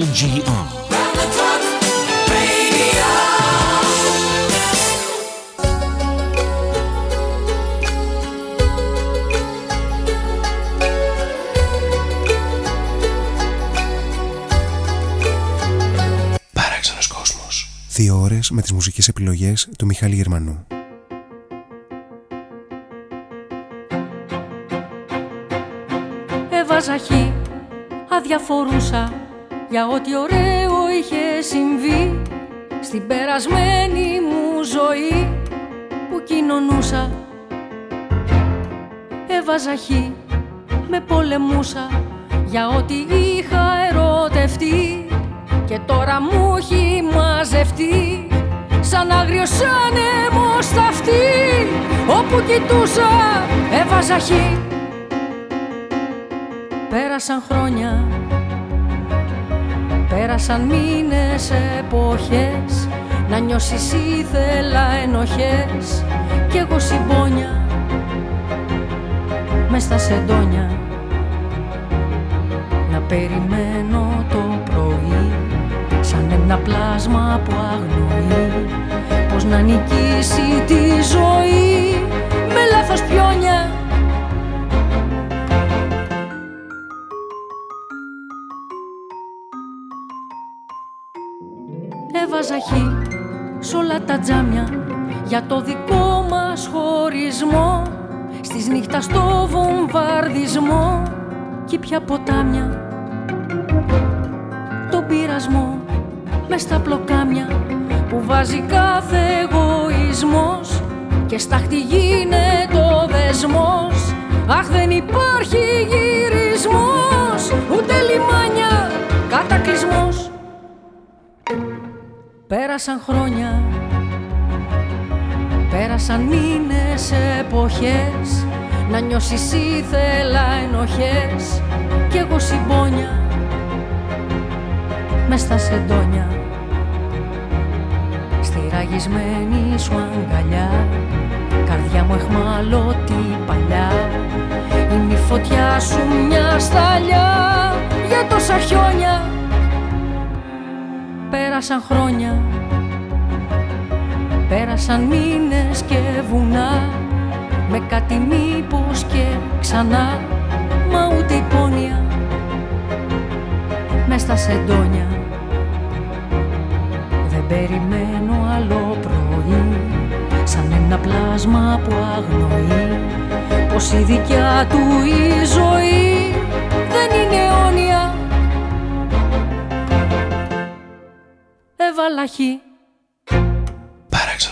LGR. Δύο ώρες με τις μουσικές επιλογές του Μιχάλη Γερμανού. Έβαζα χ, αδιαφορούσα για ό,τι ωραίο είχε συμβεί στην περασμένη μου ζωή που κοινωνούσα. Έβαζα χ, με πολεμούσα για ό,τι είχα ερωτευτεί και τώρα μου έχει μαζευτεί σαν άγριος άνεμος στα αυτή όπου κοιτούσα έβαζα χ Πέρασαν χρόνια Πέρασαν μήνες, εποχές Να νιώσεις ήθελα ενοχές. Κι εγώ συμπόνια Μες στα σεντόνια. Να περιμένω το πρωί Σαν ένα πλάσμα που αγνοεί. Πώς να νικήσει τη ζωή Με λάθος πιόνια Έβαζα χ σ' όλα τα τζάμια. Για το δικό μας χωρισμό Στις νύχτα στο βομβαρδισμό Κι πια ποτάμια. Τον πειρασμό μες στα πλοκάμια που βάζει κάθε εγωισμός και στάχτη γίνεται ο δεσμός. Αχ δεν υπάρχει γυρισμός ούτε λιμάνια Πέρασαν χρόνια Πέρασαν μήνες, εποχές. Να νιώσεις ήθελα ενοχές. Κι εγώ συμπόνια Μες στα σεντόνια. Ραγισμένη σου αγκαλιά Καρδιά μου εχμαλώτη παλιά. Είναι η φωτιά σου μια σταλιά Για τόσα χιόνια Πέρασαν χρόνια Πέρασαν μήνες και βουνά Με κάτι μήπως και ξανά Μα ούτε υπόνοια Μες στα σεντόνια. Δεν περιμένω άλλο πρωί Σαν ένα πλάσμα που αγνοεί Πως η δικιά του η ζωή δεν είναι αιώνια Έβαλα Παράξενος. κόσμος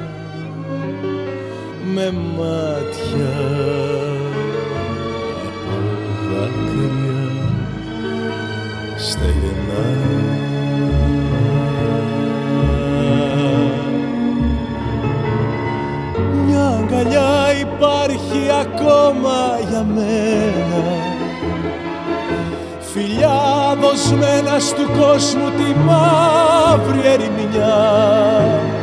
με μάτια. Από δάκρυα στεγνά. Μια αγκαλιά υπάρχει ακόμα για μένα. Φιλιά δοσμένα του κόσμου τη μαύρη ερημινιά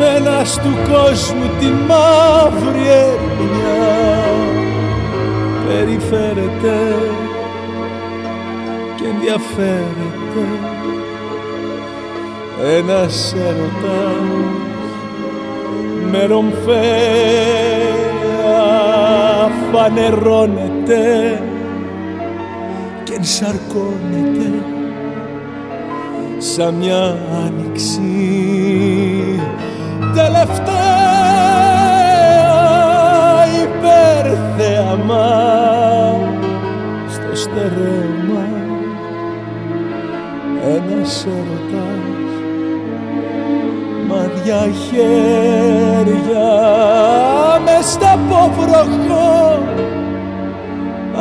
φιλιά δοσμένα του κόσμου τη μαύρη ερμηνεία. Περιφέρεται και ενδιαφέρεται. Ένας έρωτας με ρομφέα φανερώνεται και ενσαρκώνεται σαν μια άνοιξη τελευταία υπερθέαμα στο στερέωμα ένας έρωτας μαδιά χέρια μες στα πόβροχο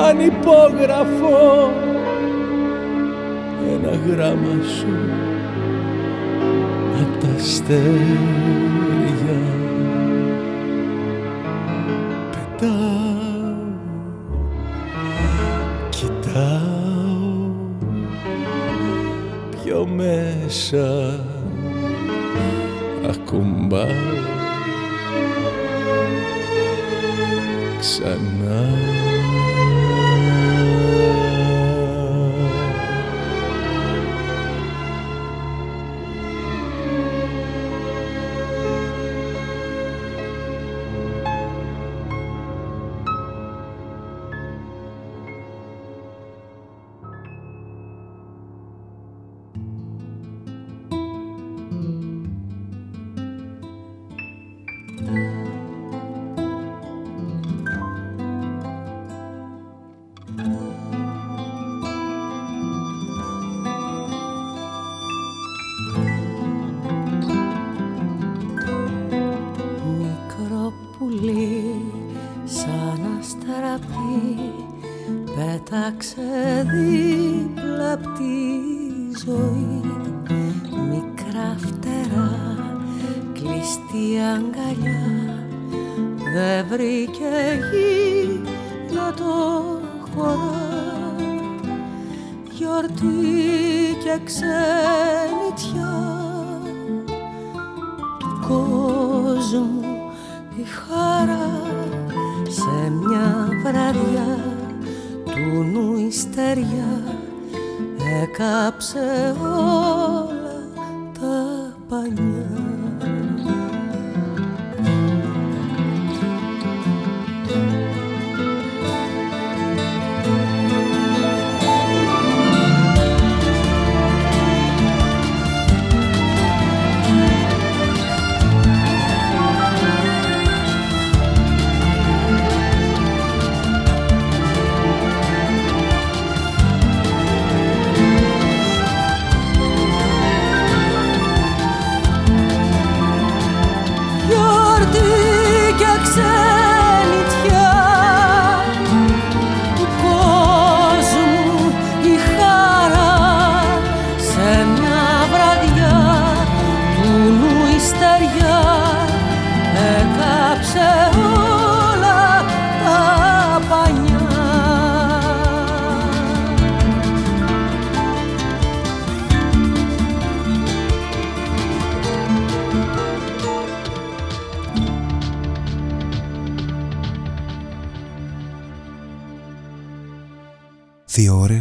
ανυπόγραφο. Ένα γράμμα σου απ' τα αστέρια ξανά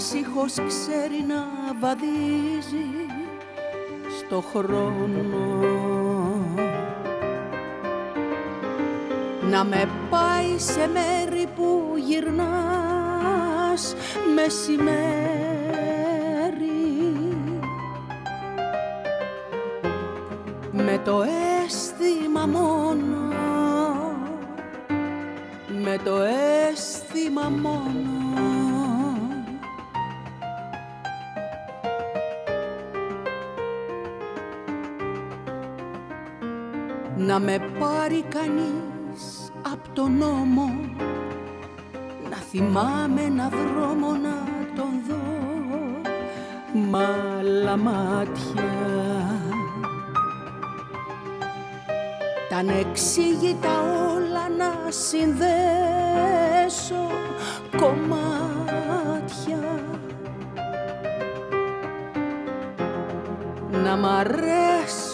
Ήσυχος ξέρει να βαδίζει το χρόνο. Να με πάει σε μέρη που γυρνάς μεσημέρι. Με το αίσθημα μόνο. Με το αίσθημα μόνο να με πάρει κανείς από τον νόμο να θυμάμαι ένα δρόμο να τον δω μ' άλλα μάτια. Τα ανεξήγητα όλα να συνδέσω κομμάτια. Να μ' αρέσουνε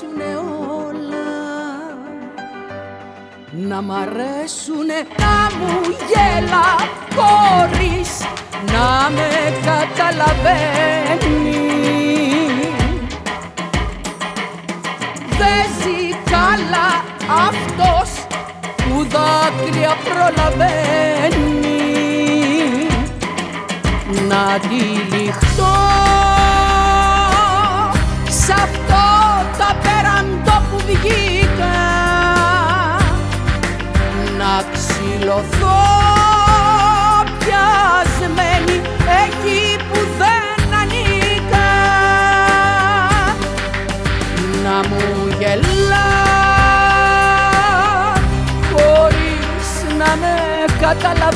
να μ' αρέσουνε. Να μου γέλα χωρίς να με καταλαβαίνει. Δεν ζει καλά αυτός που δάκρυα προλαβαίνει. Να τυλιχτώ σ' αυτό το απέραντο που βγήκα ξυλωθώ πιασμένη εκεί που δεν ανήκα. Να μου γελάς χωρίς να με καταλαβαίνεις.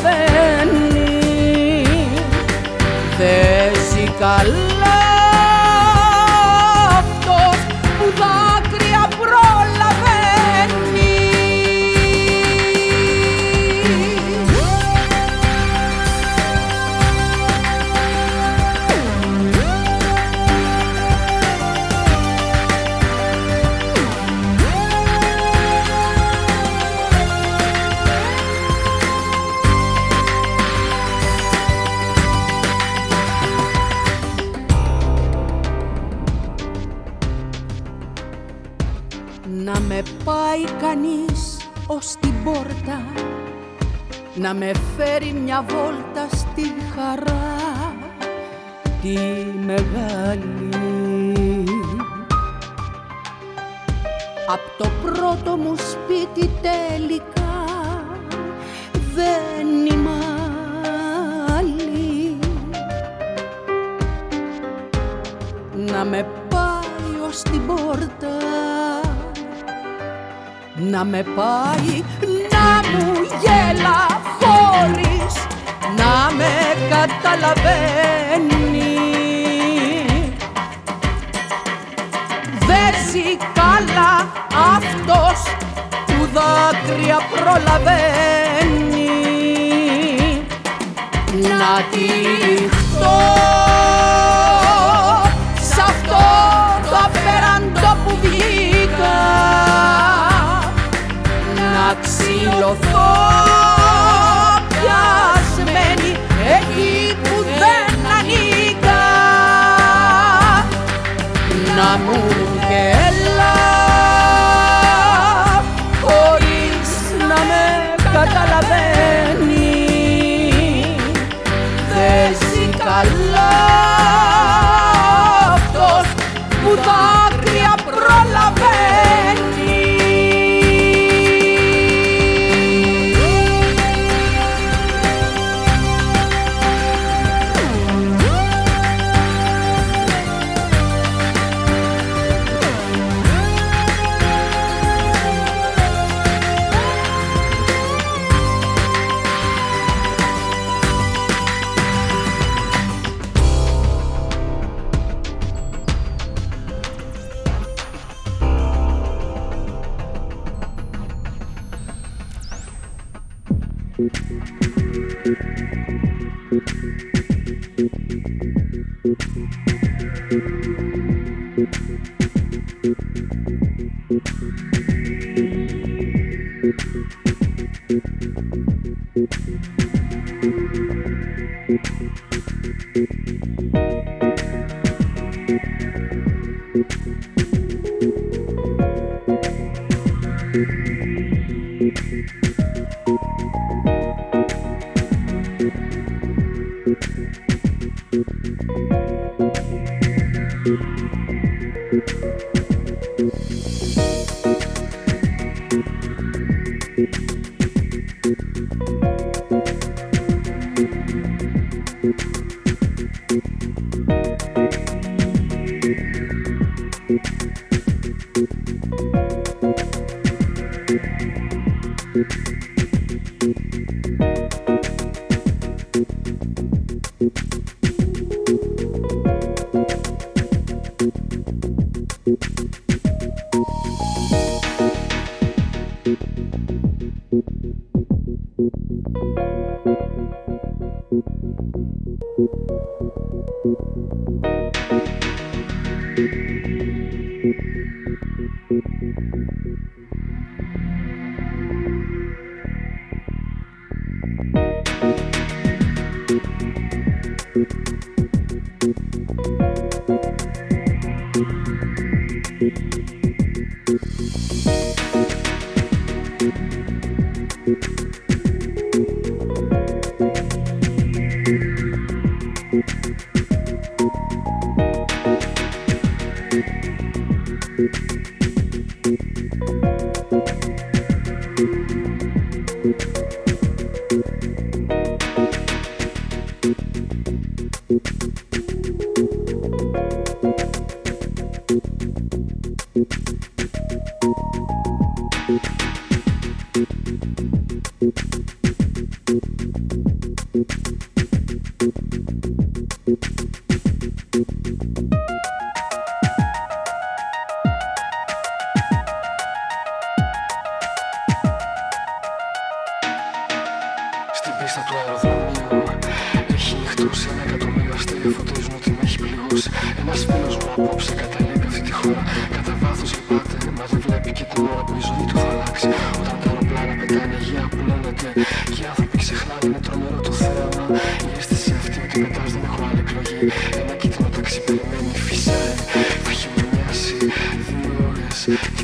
Δεν ζει καλά Να με φέρει μια βόλτα στη χαρά Τη μεγάλη. Απ' το πρώτο μου σπίτι τελικά Δεν είμαι άλλη. Να με πάει ως την πόρτα να με πάει να μου καταλαβαίνει. Δεν ζει καλά αυτός που δάκρυα προλαβαίνει. Να τυχτώ σ' αυτό το απέραντο που βγήκα. Να ξυλωθώ πιασμένη να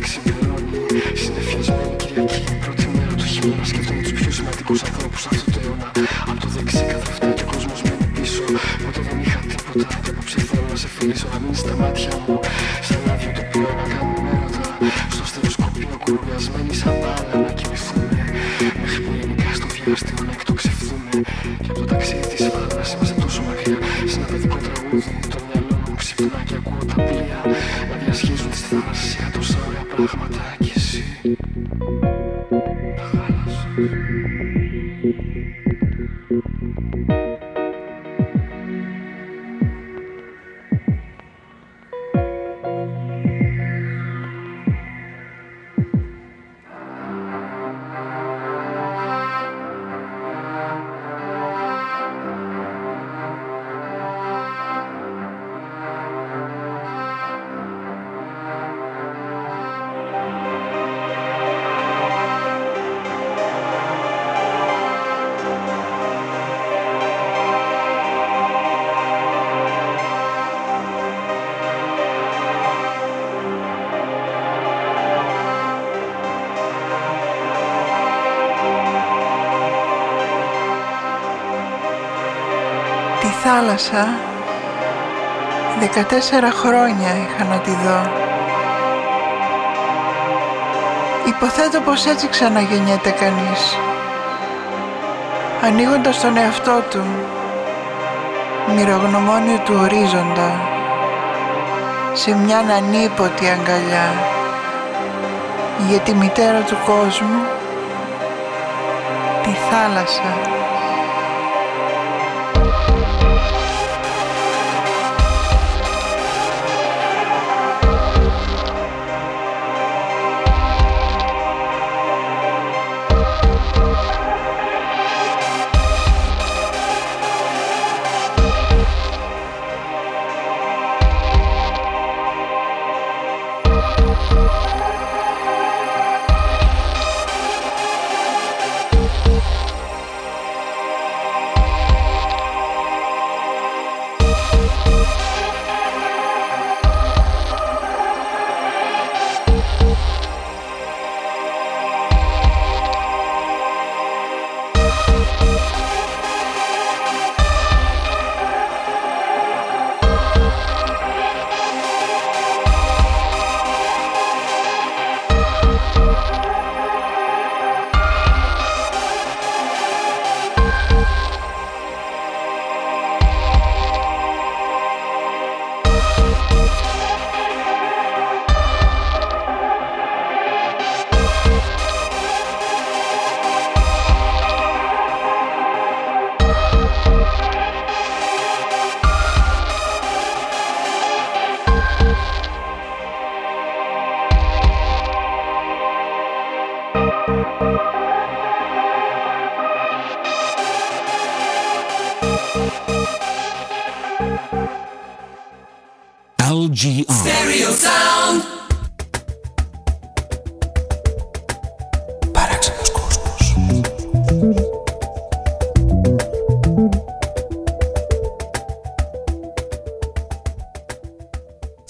Ξυπνώνει, συνεφιαζόμενη Κυριακή Πρώτη μέρα του χειμώνα σκέφτομαι τους πιο σημαντικούς ανθρώπους αυτού του αιώνα Απ' το δεξί καθρεφτό και ο κόσμος μένει πίσω. Ποτέ δεν είχα τίποτα και απόψε θέλω να σε φιλήσω Να μείνεις στα μάτια μου. Paralysis. θάλασσα 14 χρόνια είχα να τη δω. Υποθέτω πως έτσι ξαναγεννιέται κανείς. Ανοίγοντας τον εαυτό του, μυρογνωμόνιο του ορίζοντα, σε μια ανίποτη αγκαλιά για τη μητέρα του κόσμου, τη θάλασσα.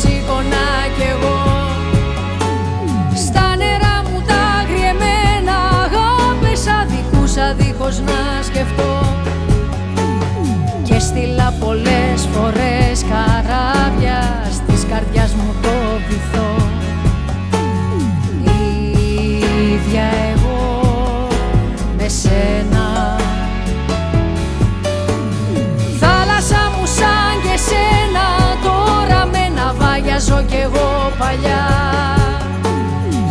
σήκωνα κι εγώ. Στα νερά μου τα γριεμένα αγάπες αδικούσα δίχως να σκεφτώ. Και στείλα πολλές φορές καράβια. εγώ παλιά.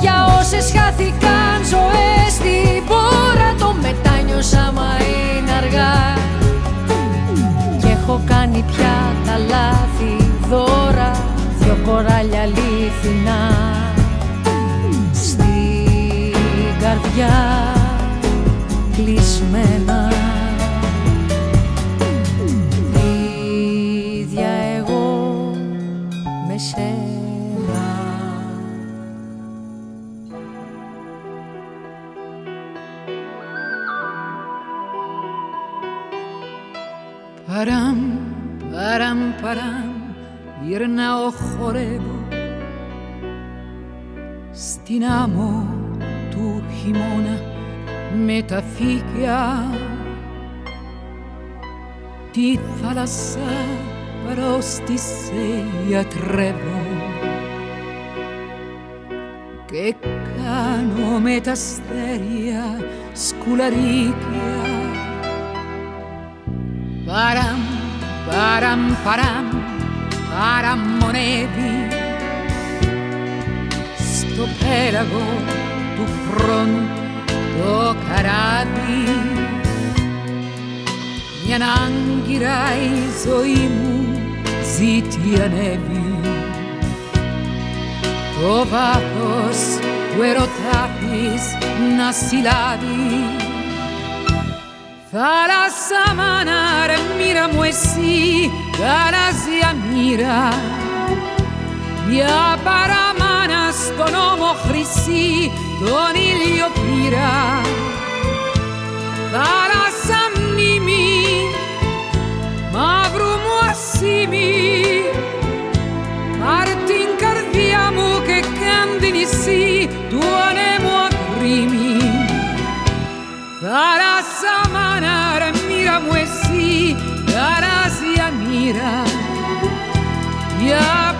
Για όσες χάθηκαν ζωές στην πόρα το μετάνιωσα μα είναι αργά. Έχω κάνει πια τα λάθη δώρα δυο κοράλια αλήθινα. Στην καρδιά κλεισμένα. Γυρνάω χορεύω Στην άμμο του χειμώνα με τα φύκια Τη θάλασσα προς τη σε γιατρεύω και κάνω με τα αστέρια σκουλαρίκια. Παραμ, παραμ, παραμ, παραμονεύει. Στο πέλαγο του χρόνου το καράβι. Μια άγκυρα η ζωή μου ζήτη ανέβει. Το βάθος του ερωτάθης να συλλάβεις Θάλασσα μάνα ρε μοίρα μου εσύ γαλάζια μοίρα μια παραμάνα στον ώμο χρυσή τον ήλιο πήρα Θάλασσα μνήμη μαύρου μου ασήμι πάρ την καρδιά μου και κάντε νησί του ανέμου ακρίμη Θάλασσα μάνα ρε μοίρα μου εσύ γαλάζια μοίρα μια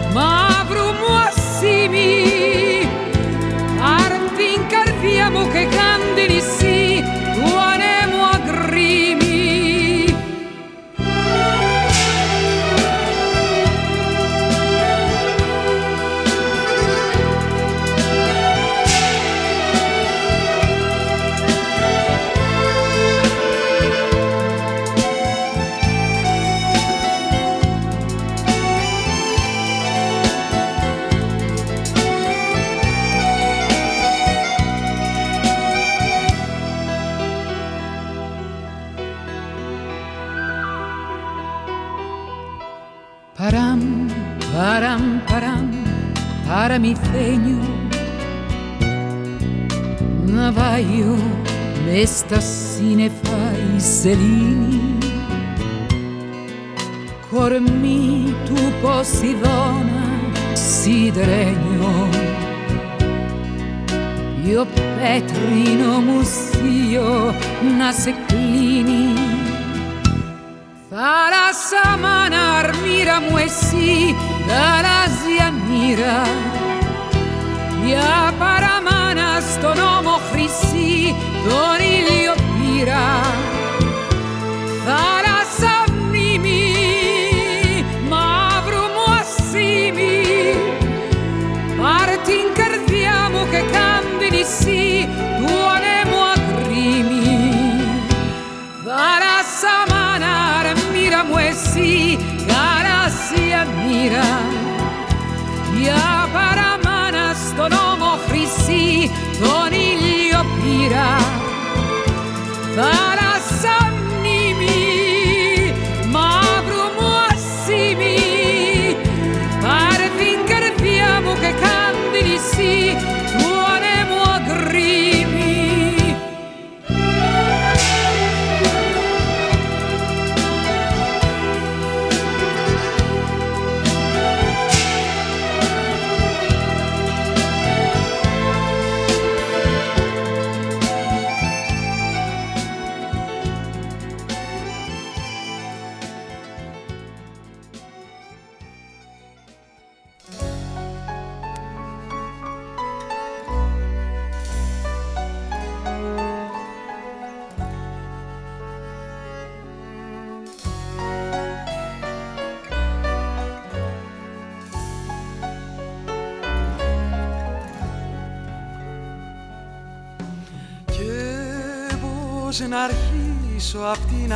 παραμάνα μες στα σύννεφα η σελήνη κορμί του Ποσειδώνα σιδερένιο io πέτρινο μουσείο να σε κλείνει Θάλασσα μάνα αρμύρα μου εσύ γαλάζια μοίρα μια παραμάνα στον ώμο χρυσή τον ήλιο πήρα Θάλασσα μνήμη μαύρου μου ασήμι πάρ την καρδιά μου και κάντε νησί του ανέμου ακρίμη Θάλασσα μάνα ρε μοίρα μου εσύ γαλάζια μοίρα τον ήλιο πήρα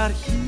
απ' την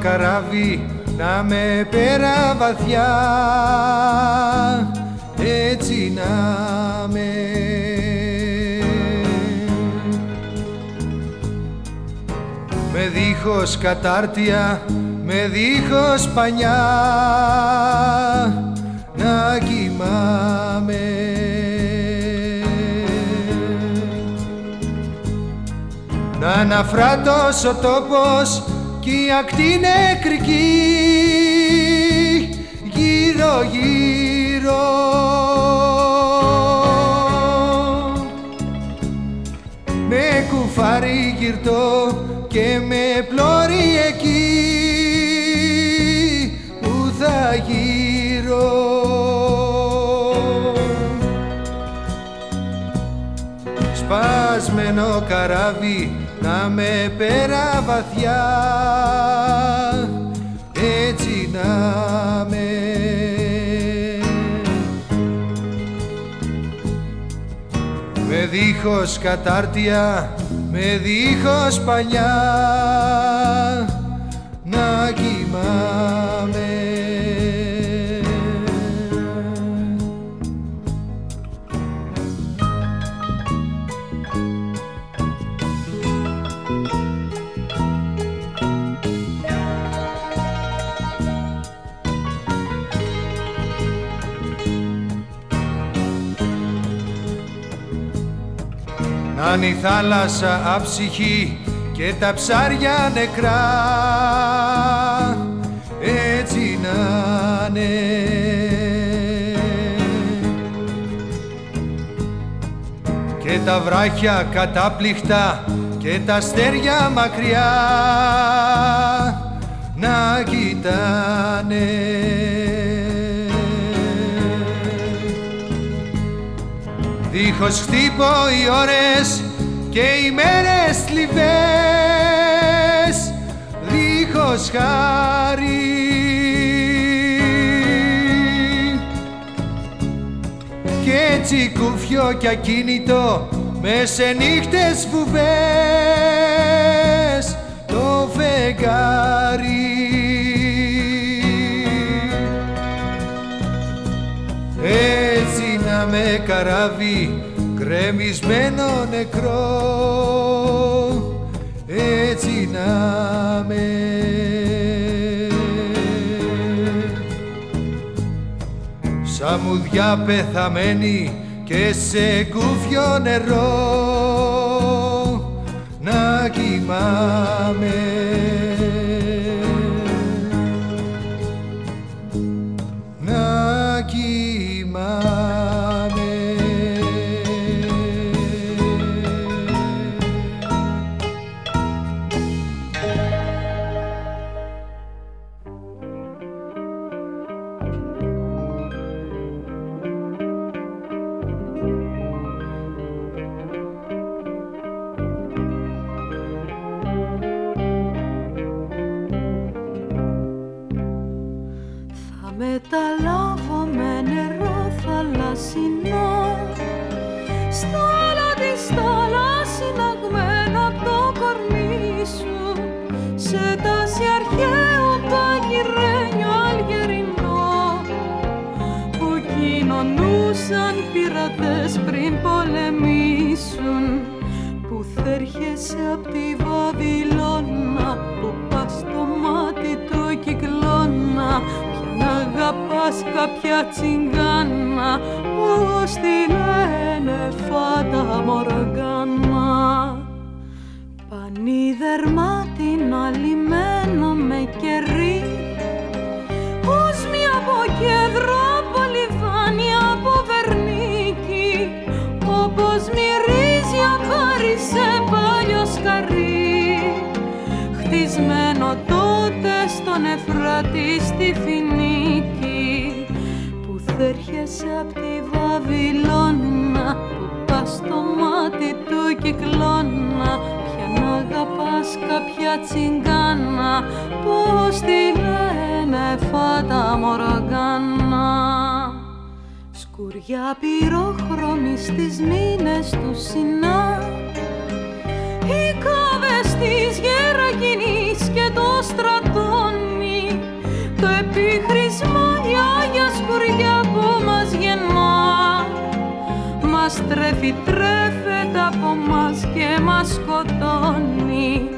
Καράβι να με πέρα βαθιά. Έτσι να με. Με δίχως κατάρτια με δίχως πανιά να κοιμάμαι. Να αναφράτως ο τόπος κι η ακτή νεκρική γύρω γύρω. Με κουφάρι γυρτό και με πλώρη εκεί. Που θα γύρω; Σπασμένο καράβι να με πέρα βαθιά έτσι να με. Με δίχως κατάρτια με δίχως παλιά να κοιμάμαι Να είναι η θάλασσα αψυχή και τα ψάρια νεκρά έτσι να είναι. Και τα βράχια κατάπληκτα και τα αστέρια μακριά να κοιτάνε Δίχως χτύπω οι ώρες και οι μέρες θλιβές δίχως χάρη. Κι έτσι κουφιό κι ακίνητο μες σε νύχτες φουβές. Το φεγγάρι. Έτσι να με καράβει κρεμισμένο νεκρό. Έτσι να με σαν μουδιά πεθαμένη και σε κούφιο νερό. Να κοιμάμαι θέρχεσαι απ' τη Βαβυλώνα Που πας στο μάτι του κυκλώνα Πια να αγαπάς κάποια τσιγκάνα Πώς τη λένε φάτα μοργάνα. Πανίδερμα την αλυμένο με στον Εφράτη στη Φινίκη που θέρχεσαι απ' τη Βαβυλώνα που πας στο μάτι του κυκλώνα πια να αγαπάς κάποια τσιγκάνα πως τη λένε φάτα μοργάνα Σκουριά πυρόχρωμη στις μήνες του Σινά Οι κάβες της Γερακινής και το Στρατόνι Το επίχρισμα η Άγια σκουριά που μας γεννά. Μας τρέφει, τρέφεται από μας και μας σκοτώνει.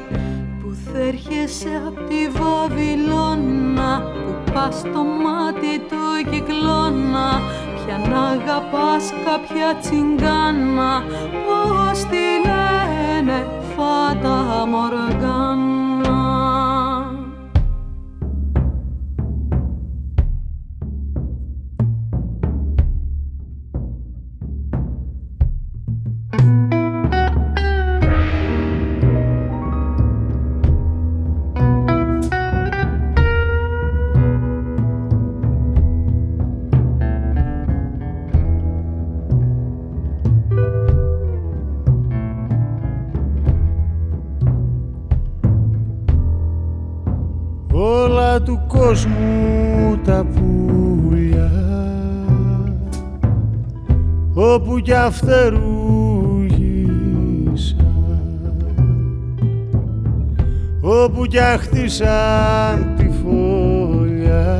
Πούθ' έρχεσαι απ' τη Βαβυλώνα Πού πας στο μάτι του κυκλώνα. Ποιαν αγαπάς κάποια τσιγγάνα Πώς τη λένε φάτα μοργάνα του κόσμου τα πουλιά όπου κι αυτερούγησαν όπου κι χτίσαν τη φωλιά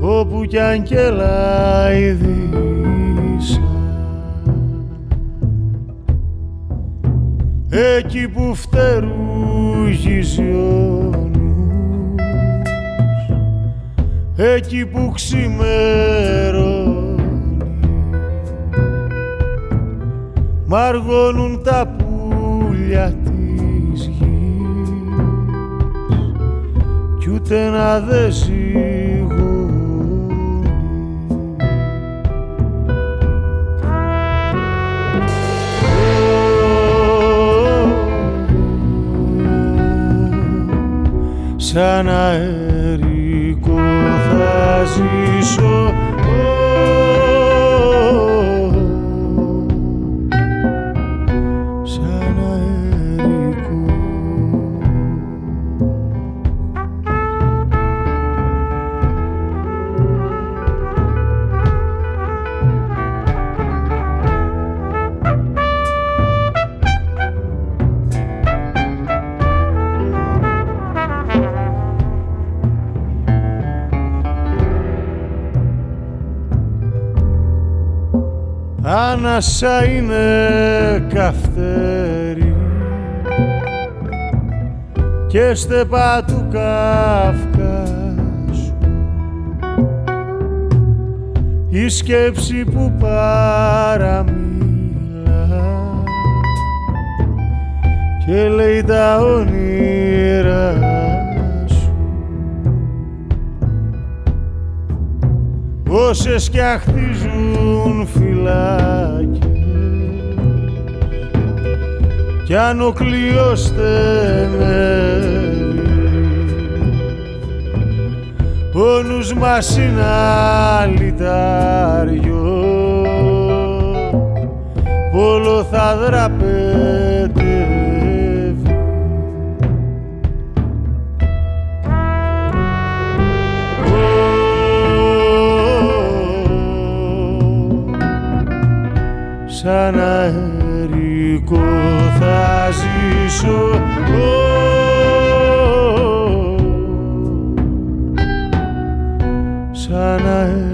όπου κι αν εκεί που φτερούγιζε εκεί που ξημερώνει μ' αργώνουν τα πουλιά της γης κι ούτε να δε Σαν αέρα ζήσω ανάσα είναι καυτέρι. Και στεπά του Καυκάσου η σκέψη που παραμίλα. Και λέει τα όνειρα σου. Όσες κι αχτίζουν φυλάκια κι αν ο κλειός στενεύει ο νους μας είναι αλυτάριο όλο θα δραπετεύει. Σαν αερικό θα ζήσω. Σαν αερικό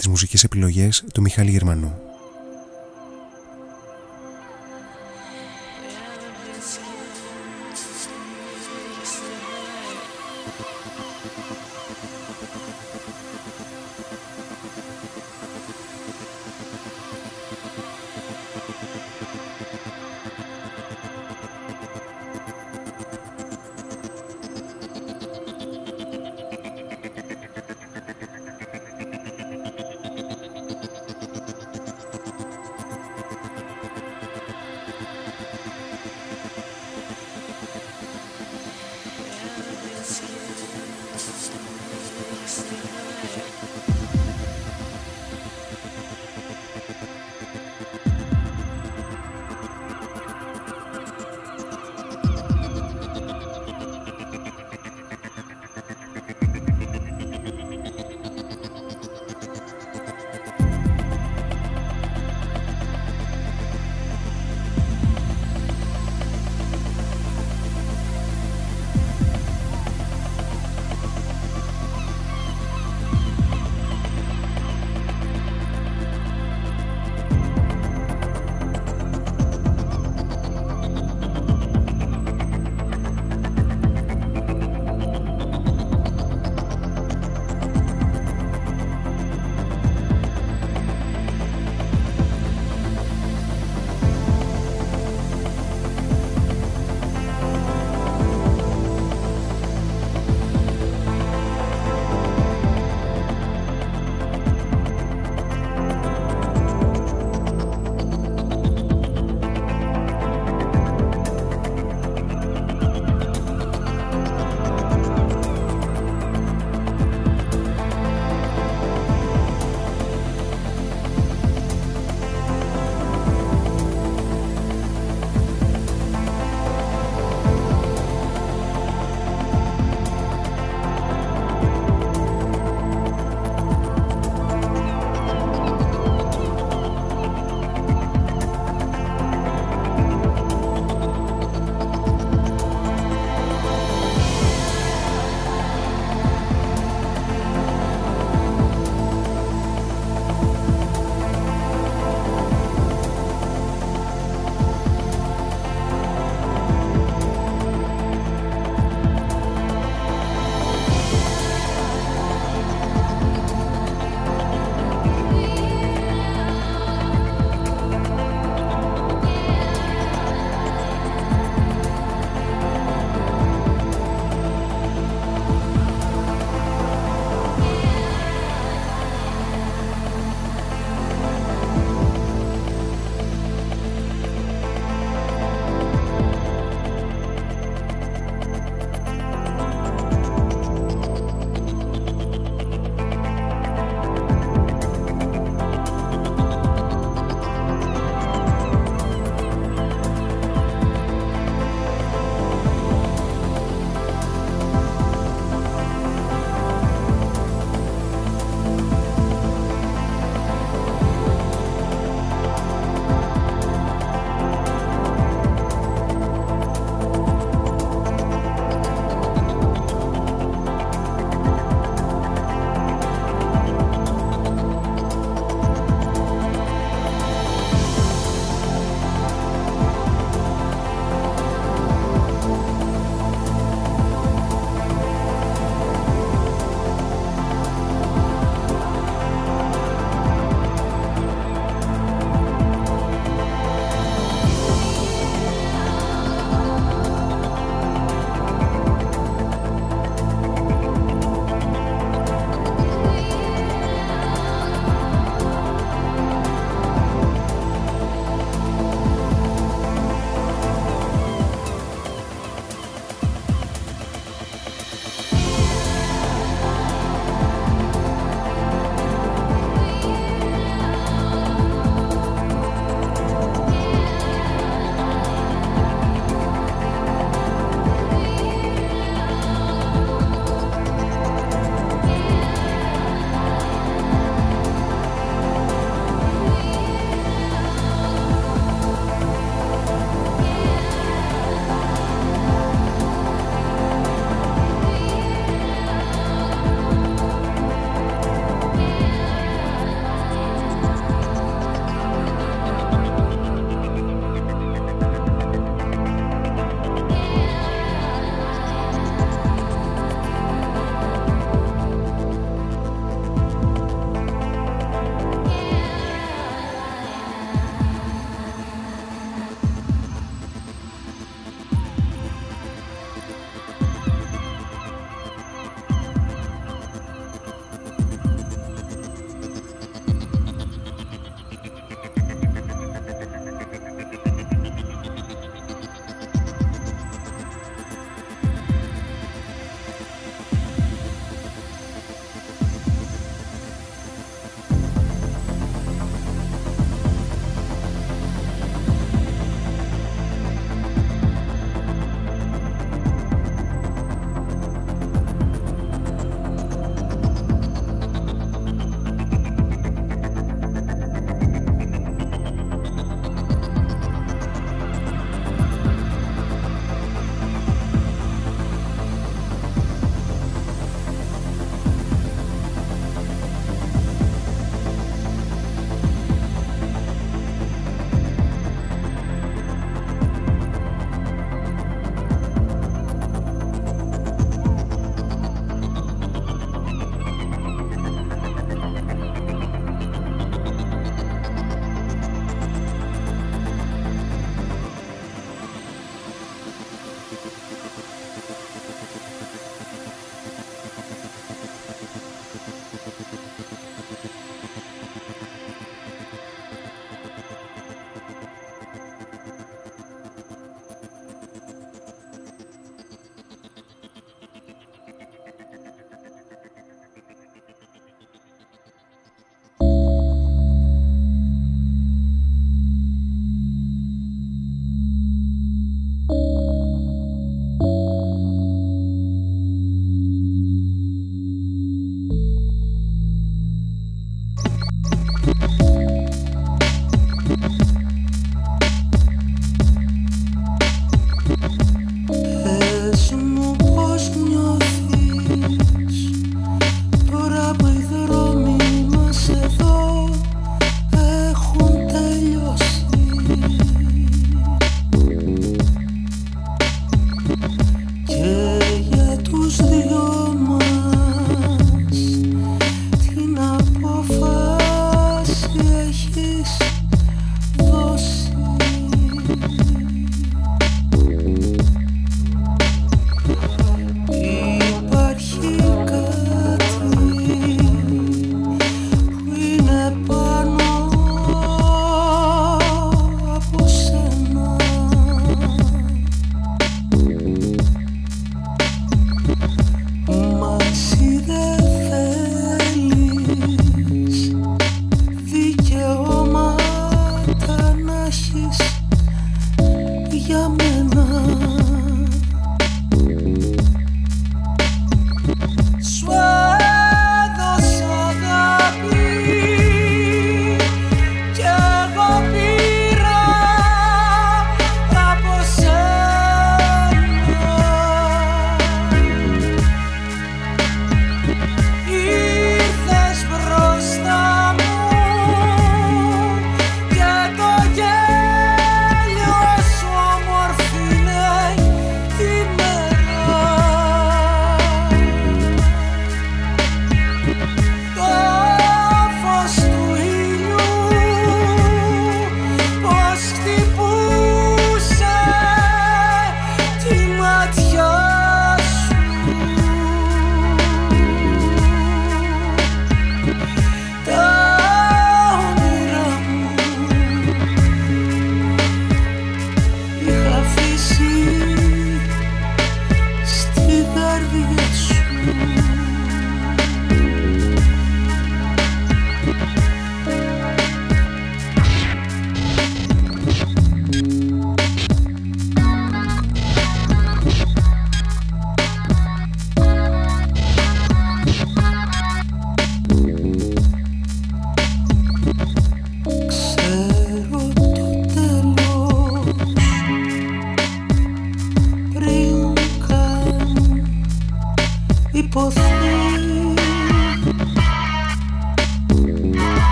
τις μουσικές επιλογές του Μιχάλη Γερμανού.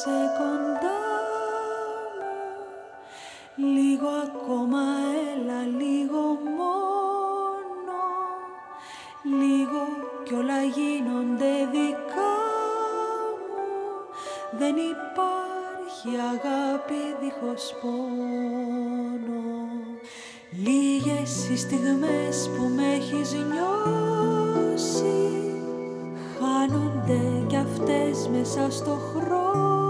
Σε κοντά μου, λίγο ακόμα έλα, λίγο μόνο, λίγο κι όλα γίνονται δικά μου, δεν υπάρχει αγάπη δίχως πόνο. Λίγες οι στιγμές που με έχεις νιώσει, χάνονται κι αυτές μέσα στο χρόνο.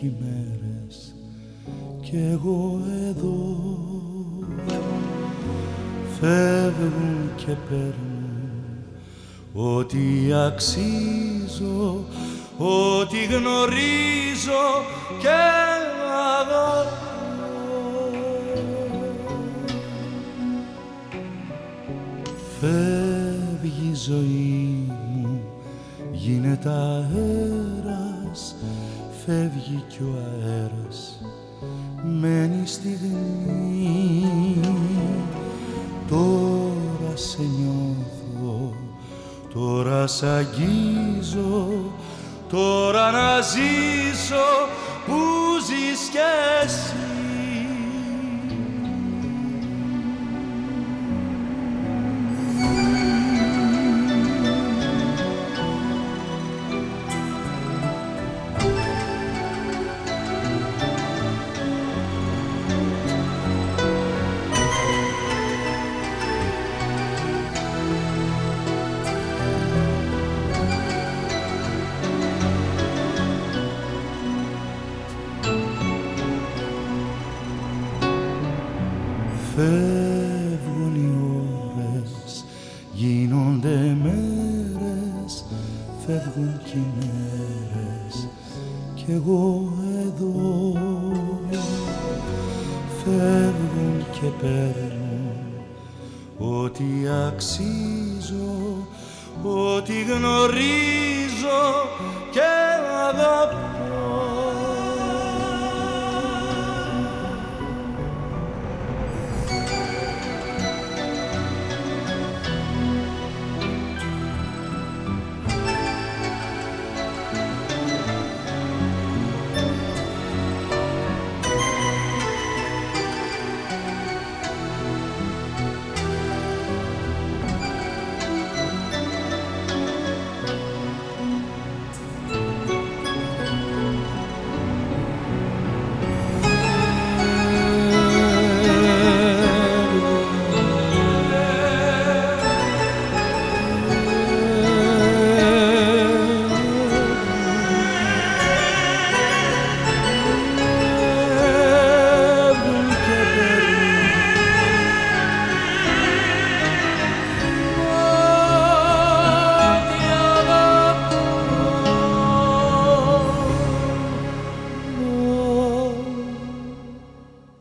κι και εγώ εδώ. Φεύγουν και παίρνουν ότι αξίζω ότι γνωρίζω και αγαπώ. Φεύγει η ζωή μου γίνεται φεύγει κι ο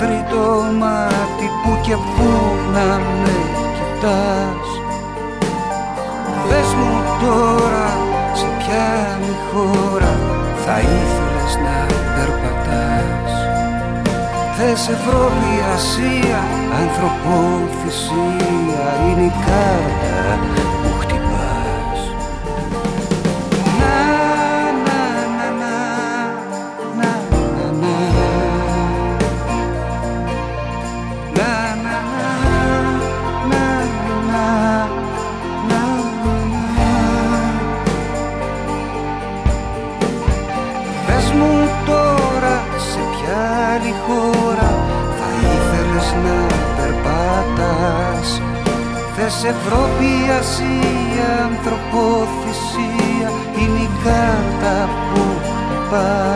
τρίτο μάτι που και που να με κοιτάς. Πες μου τώρα σε ποια χώρα θα ήθελες να περπατάς. Θες Ευρώπη, Ασία, ανθρωπόθυσία είναι η Ευρώπη, Ασία, ανθρωποθυσία είναι η κάρτα που πας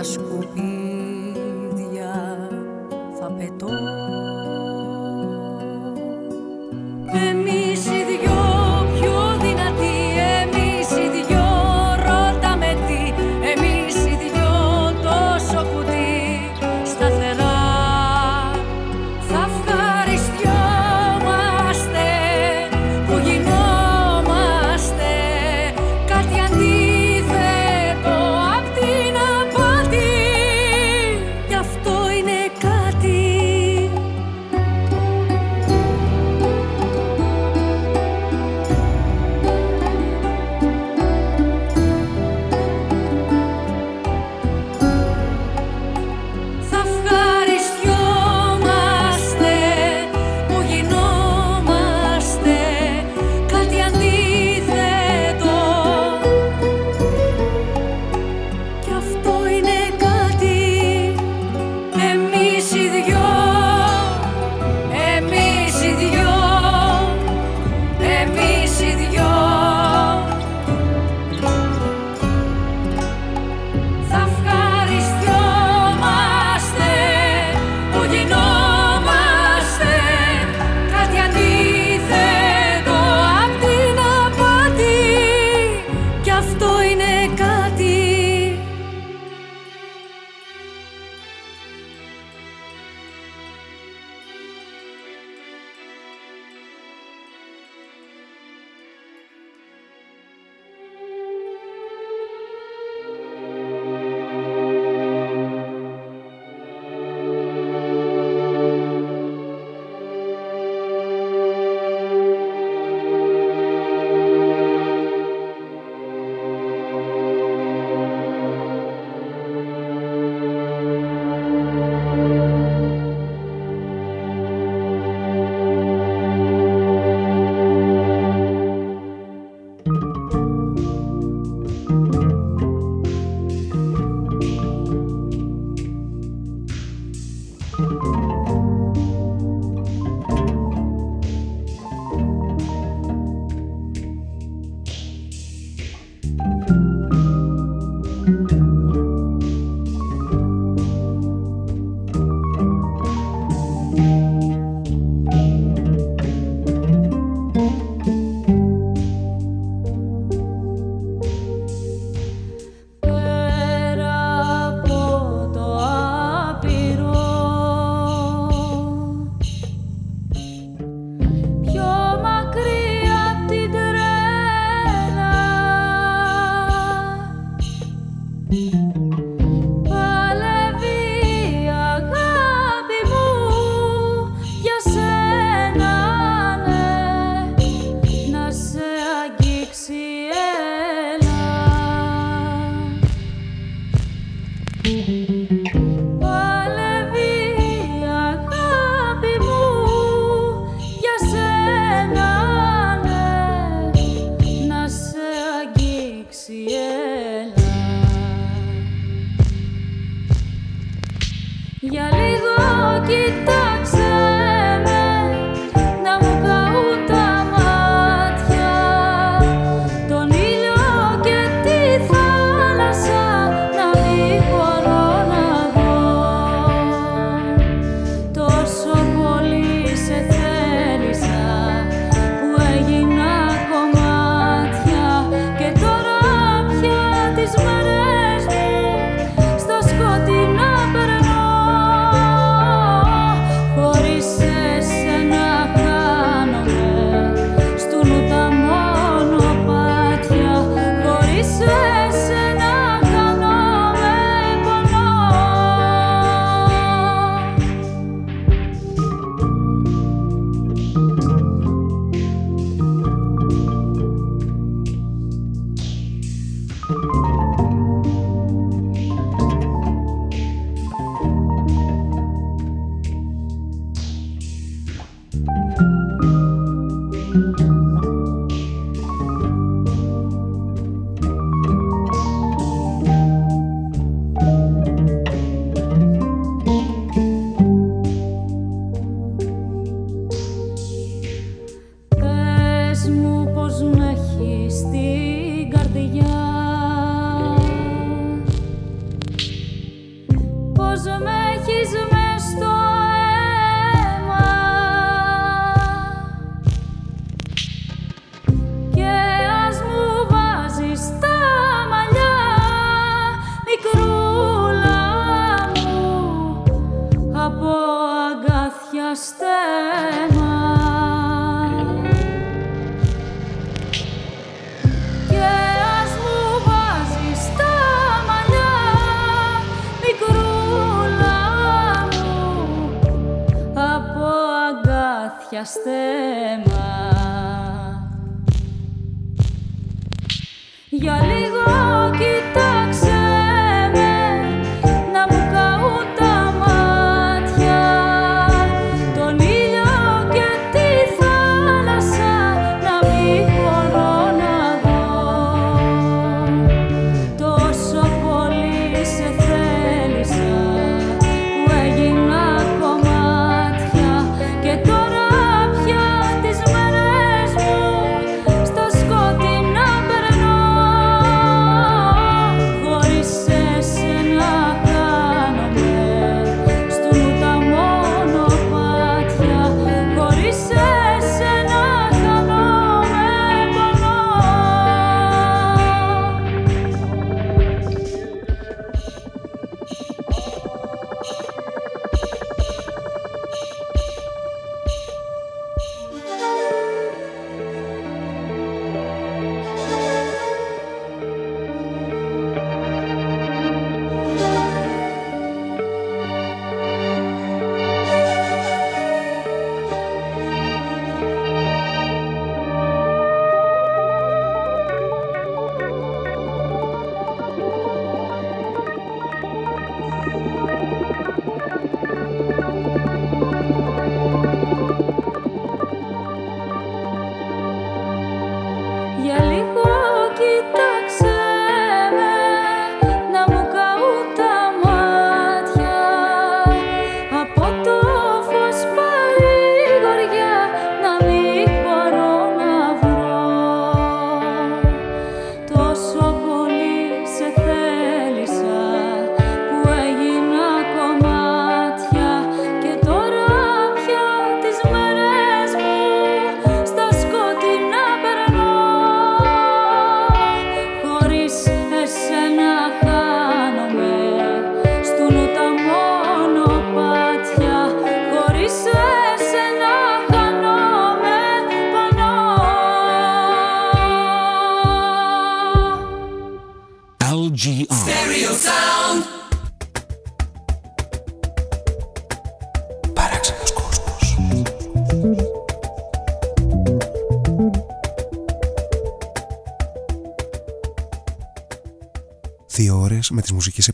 as e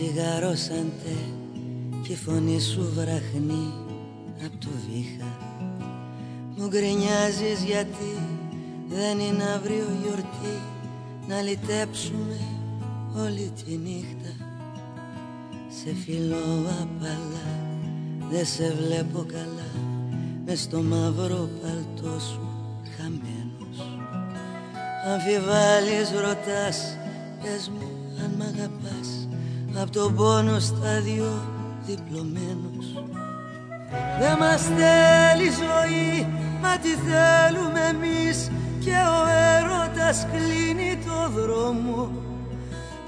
Και τσιγάρος σαντέ και η φωνή σου βραχνή απ' το βήχα. Μου γκρινιάζεις γιατί δεν είναι αύριο γιορτή να λυτέψουμε όλη τη νύχτα. Σε φιλώ απαλά, δεν σε βλέπω καλά με στο μαύρο παλτό σου χαμένος. Αμφιβάλλεις ρωτάς, Απ' τον πόνο στάδιο διπλωμένος Δεν μας θέλει ζωή, μα τι θέλουμε εμείς. Και ο έρωτας κλείνει το δρόμο.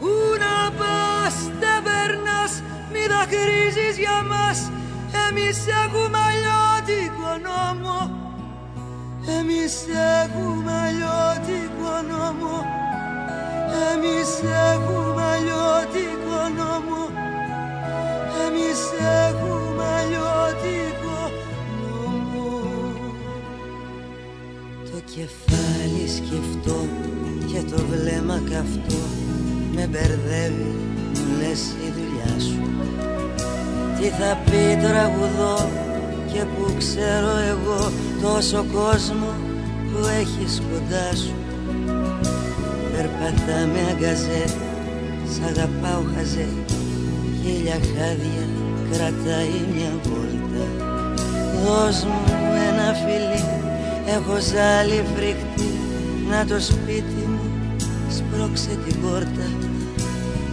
Πού να πας, δεν περνάς, μη δακρύζεις για μας. Εμείς έχουμε αλλιώτικο νόμο. Εμείς έχουμε αλλιώτικο νόμο. Εμείς έχουμε αλλιώτικο νόμο Εμείς έχουμε αλλιώτικο νόμο. Το κεφάλι σκεφτό και το βλέμμα καυτό με μπερδεύει, μου λες η δουλειά σου. Τι θα πει τραγουδό και που ξέρω εγώ τόσο κόσμο που έχεις κοντά σου. Περπατά με αγκαζέ, σ' αγαπάω χαζέ. Χίλια χάδια κρατάει μια βόλτα. Δώσ' μου ένα φιλί, έχω ζάλι φρικτή. Να το σπίτι μου σπρώξε την πόρτα.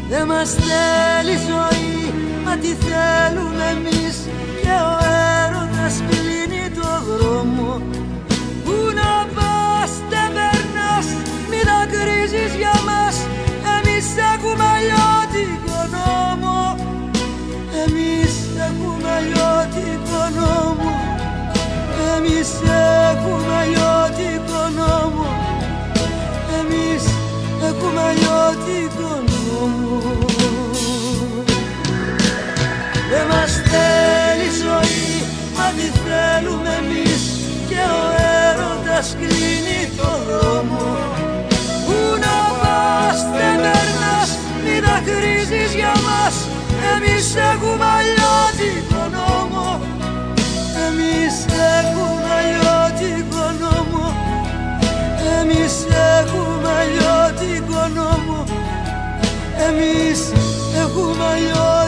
Δεν μας θέλει ζωή, μα τι θέλουμε εμείς. Και ο έρωτας κλείνει το δρόμο Δεν μας θέλει ζωή, μα τι θέλουμε εμείς. Και ο έρωτας κλείνει το δρόμο. Πού να πας, δεν περνάς, μη δακρύζεις για μας. Εμείς έχουμε αλλιώτικο νόμο. Εμείς έχουμε αλλιώτικο νόμο. Εμείς έχουμε αλλιώτικο νόμο. Εμείς έχουμε αλλιώτικο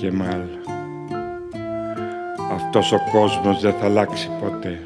Καληνύχτα και μάλ. Αυτός ο κόσμος δεν θα αλλάξει ποτέ.